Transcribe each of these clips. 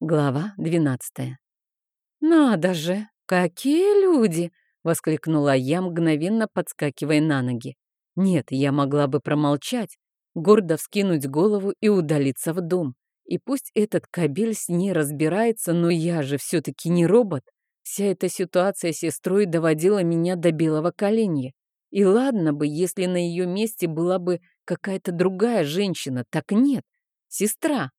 Глава двенадцатая. «Надо же, какие люди!» — воскликнула я, мгновенно подскакивая на ноги. Нет, я могла бы промолчать, гордо вскинуть голову и удалиться в дом. И пусть этот кабель с ней разбирается, но я же все-таки не робот. Вся эта ситуация с сестрой доводила меня до белого коленя. И ладно бы, если на ее месте была бы какая-то другая женщина, так нет. Сестра.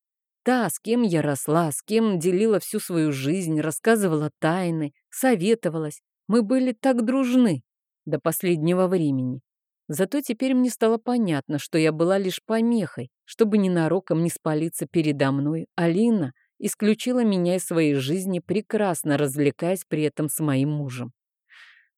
Та, с кем я росла, с кем делила всю свою жизнь, рассказывала тайны, советовалась. Мы были так дружны до последнего времени. Зато теперь мне стало понятно, что я была лишь помехой, чтобы ненароком не спалиться передо мной. Алина исключила меня из своей жизни, прекрасно развлекаясь при этом с моим мужем.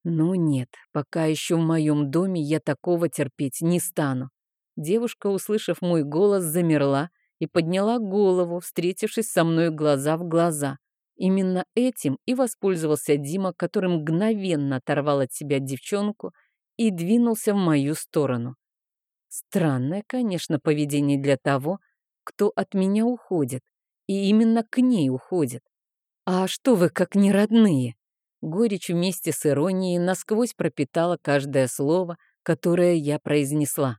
Но нет, пока еще в моем доме я такого терпеть не стану. Девушка, услышав мой голос, замерла и подняла голову, встретившись со мной глаза в глаза. Именно этим и воспользовался Дима, который мгновенно оторвал от себя девчонку и двинулся в мою сторону. Странное, конечно, поведение для того, кто от меня уходит, и именно к ней уходит. А что вы как не родные? Горечь вместе с иронией насквозь пропитала каждое слово, которое я произнесла.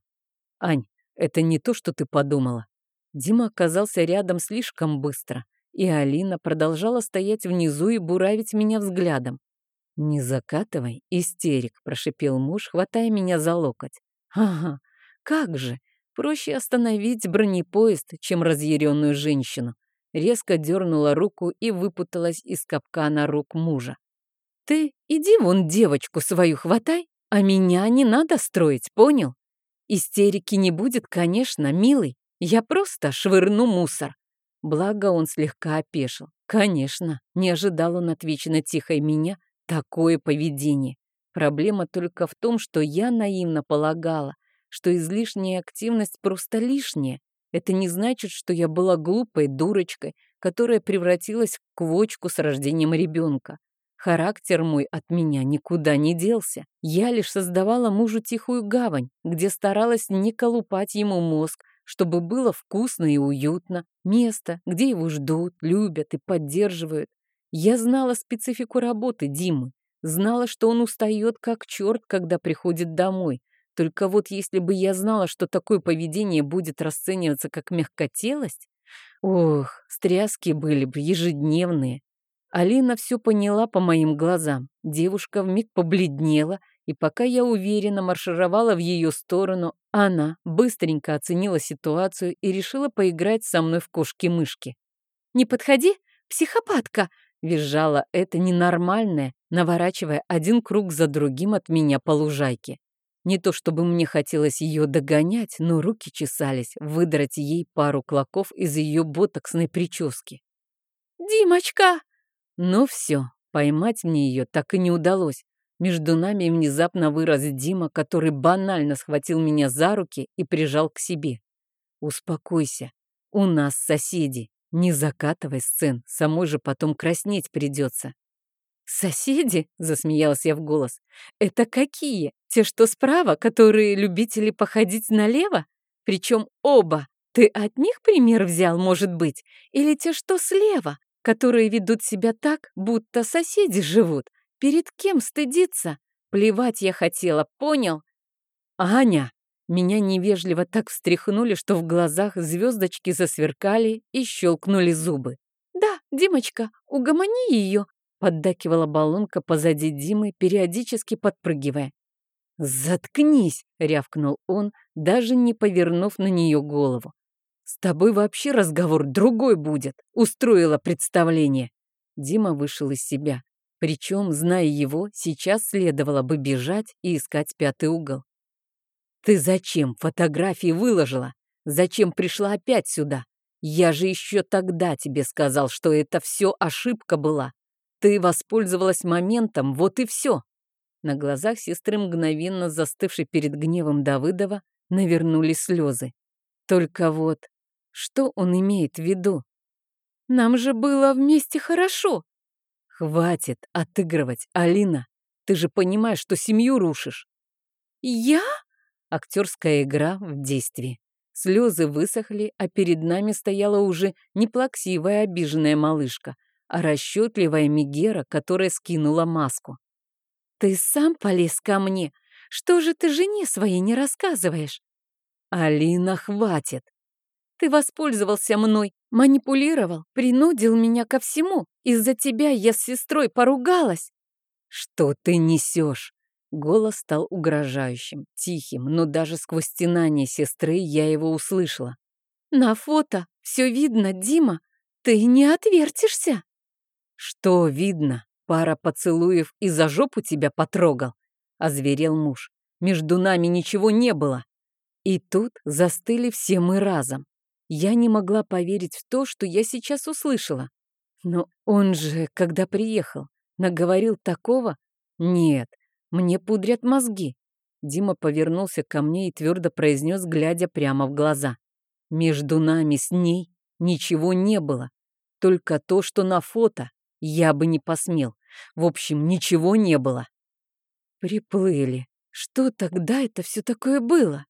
Ань, это не то, что ты подумала. Дима оказался рядом слишком быстро, и Алина продолжала стоять внизу и буравить меня взглядом. «Не закатывай, истерик», — прошипел муж, хватая меня за локоть. «Ага, как же! Проще остановить бронепоезд, чем разъяренную женщину». Резко дернула руку и выпуталась из капкана рук мужа. «Ты иди вон девочку свою хватай, а меня не надо строить, понял? Истерики не будет, конечно, милый. Я просто швырну мусор». Благо он слегка опешил. Конечно, не ожидал он от вечно тихой меня, Такое поведение. Проблема только в том, что я наивно полагала, что излишняя активность просто лишняя. Это не значит, что я была глупой дурочкой, которая превратилась в квочку с рождением ребенка. Характер мой от меня никуда не делся. Я лишь создавала мужу тихую гавань, где старалась не колупать ему мозг, чтобы было вкусно и уютно, место, где его ждут, любят и поддерживают. Я знала специфику работы Димы, знала, что он устает как черт, когда приходит домой. Только вот если бы я знала, что такое поведение будет расцениваться как мягкотелость, ох, стряски были бы ежедневные. Алина все поняла по моим глазам. Девушка вмиг побледнела, и пока я уверенно маршировала в ее сторону, она быстренько оценила ситуацию и решила поиграть со мной в кошки-мышки. «Не подходи, психопатка!» Визжала это ненормальное, наворачивая один круг за другим от меня по лужайке. Не то чтобы мне хотелось ее догонять, но руки чесались выдрать ей пару клоков из ее ботоксной прически. «Димочка!» Ну все, поймать мне ее так и не удалось. Между нами внезапно вырос Дима, который банально схватил меня за руки и прижал к себе. «Успокойся, у нас соседи». Не закатывай сцен, самой же потом краснеть придется. «Соседи?» — засмеялась я в голос. «Это какие? Те, что справа, которые любители походить налево? Причем оба. Ты от них пример взял, может быть? Или те, что слева, которые ведут себя так, будто соседи живут? Перед кем стыдиться? Плевать я хотела, понял?» «Аня!» Меня невежливо так встряхнули, что в глазах звездочки засверкали и щелкнули зубы. «Да, Димочка, угомони ее!» поддакивала баллонка позади Димы, периодически подпрыгивая. «Заткнись!» — рявкнул он, даже не повернув на нее голову. «С тобой вообще разговор другой будет!» — устроила представление. Дима вышел из себя. Причем, зная его, сейчас следовало бы бежать и искать пятый угол. Ты зачем фотографии выложила? Зачем пришла опять сюда? Я же еще тогда тебе сказал, что это все ошибка была. Ты воспользовалась моментом, вот и все. На глазах сестры, мгновенно застывшей перед гневом Давыдова, навернулись слезы. Только вот, что он имеет в виду? Нам же было вместе хорошо. Хватит отыгрывать, Алина. Ты же понимаешь, что семью рушишь. Я? Актерская игра в действии. Слезы высохли, а перед нами стояла уже не плаксивая обиженная малышка, а расчетливая Мегера, которая скинула маску. «Ты сам полез ко мне. Что же ты жене своей не рассказываешь?» «Алина, хватит!» «Ты воспользовался мной, манипулировал, принудил меня ко всему. Из-за тебя я с сестрой поругалась». «Что ты несешь?» Голос стал угрожающим, тихим, но даже сквозь стенание сестры я его услышала. «На фото все видно, Дима. Ты не отвертишься?» «Что видно? Пара поцелуев и за жопу тебя потрогал?» — озверел муж. «Между нами ничего не было». И тут застыли все мы разом. Я не могла поверить в то, что я сейчас услышала. Но он же, когда приехал, наговорил такого? Нет, мне пудрят мозги. Дима повернулся ко мне и твердо произнес, глядя прямо в глаза. Между нами с ней ничего не было. Только то, что на фото я бы не посмел. В общем, ничего не было. Приплыли. Что тогда это все такое было?